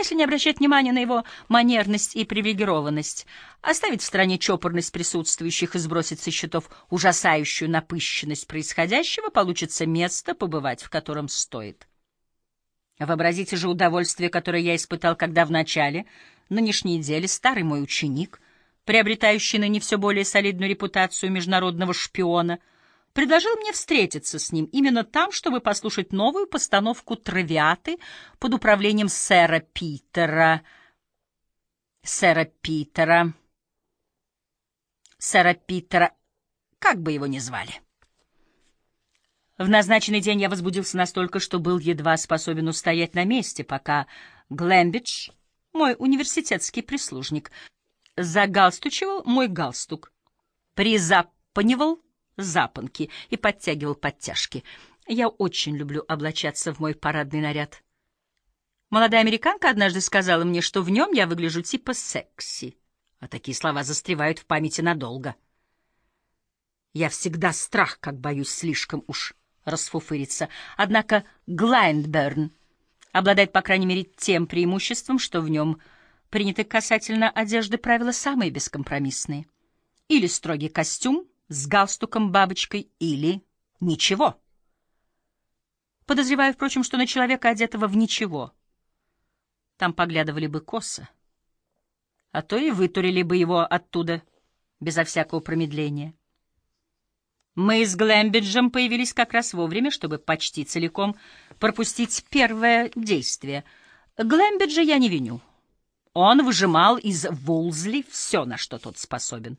если не обращать внимания на его манерность и привилегированность, оставить в стороне чопорность присутствующих и сбросить со счетов ужасающую напыщенность происходящего, получится место, побывать в котором стоит. Вообразите же удовольствие, которое я испытал, когда в начале нынешней недели старый мой ученик, приобретающий ныне все более солидную репутацию международного шпиона, предложил мне встретиться с ним именно там, чтобы послушать новую постановку «Травиаты» под управлением сэра Питера. Сэра Питера. Сэра Питера. Как бы его ни звали. В назначенный день я возбудился настолько, что был едва способен устоять на месте, пока Глэмбидж, мой университетский прислужник, загалстучивал мой галстук, призапанивал запонки и подтягивал подтяжки. Я очень люблю облачаться в мой парадный наряд. Молодая американка однажды сказала мне, что в нем я выгляжу типа секси, а такие слова застревают в памяти надолго. Я всегда страх, как боюсь слишком уж расфуфыриться. Однако Глайндберн обладает, по крайней мере, тем преимуществом, что в нем приняты касательно одежды правила самые бескомпромиссные. Или строгий костюм с галстуком-бабочкой, или ничего. Подозреваю, впрочем, что на человека, одетого в ничего, там поглядывали бы косо, а то и вытурили бы его оттуда безо всякого промедления. Мы с Глэмбиджем появились как раз вовремя, чтобы почти целиком пропустить первое действие. Глэмбиджа я не виню. Он выжимал из Вулзли все, на что тот способен.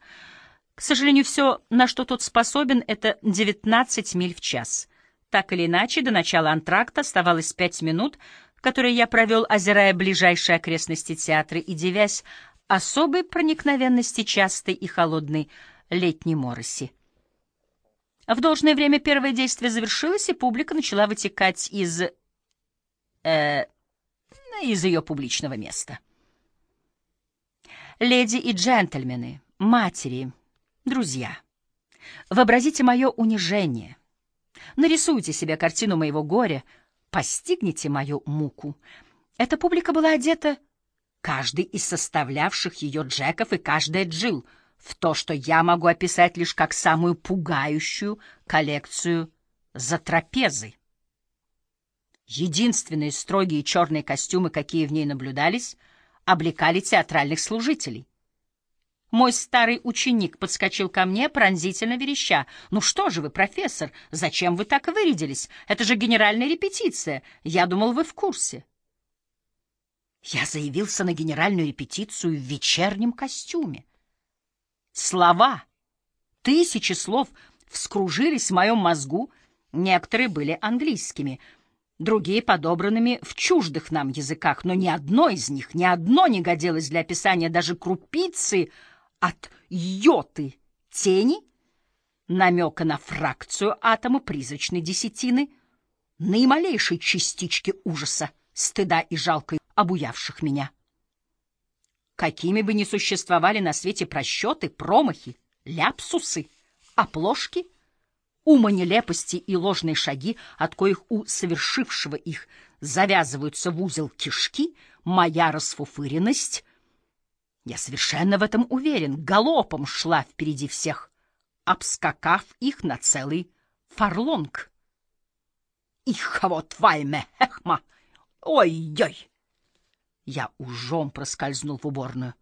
К сожалению, все, на что тот способен, — это 19 миль в час. Так или иначе, до начала антракта оставалось пять минут, которые я провел, озирая ближайшие окрестности театра и девясь особой проникновенности частой и холодной летней мороси. В должное время первое действие завершилось, и публика начала вытекать из... Э, из ее публичного места. Леди и джентльмены, матери, друзья, вообразите мое унижение. Нарисуйте себе картину моего горя, постигните мою муку. Эта публика была одета, каждый из составлявших ее Джеков и каждая Джилл, в то, что я могу описать лишь как самую пугающую коллекцию за трапезой. Единственные строгие черные костюмы, какие в ней наблюдались, облекали театральных служителей. Мой старый ученик подскочил ко мне, пронзительно вереща. «Ну что же вы, профессор, зачем вы так вырядились? Это же генеральная репетиция. Я думал, вы в курсе». Я заявился на генеральную репетицию в вечернем костюме. Слова, тысячи слов вскружились в моем мозгу, некоторые были английскими, другие подобранными в чуждых нам языках, но ни одно из них, ни одно не годилось для описания даже крупицы от йоты тени, намека на фракцию атома призрачной десятины, наималейшей частички ужаса, стыда и жалкой обуявших меня. Какими бы ни существовали на свете просчеты, промахи, ляпсусы, оплошки, ума нелепости и ложные шаги, от коих у совершившего их завязываются в узел кишки, моя расфуфыренность, я совершенно в этом уверен, галопом шла впереди всех, обскакав их на целый фарлонг. Их вот вайме, эхма, ой-ой! Я ужом проскользнул в уборную.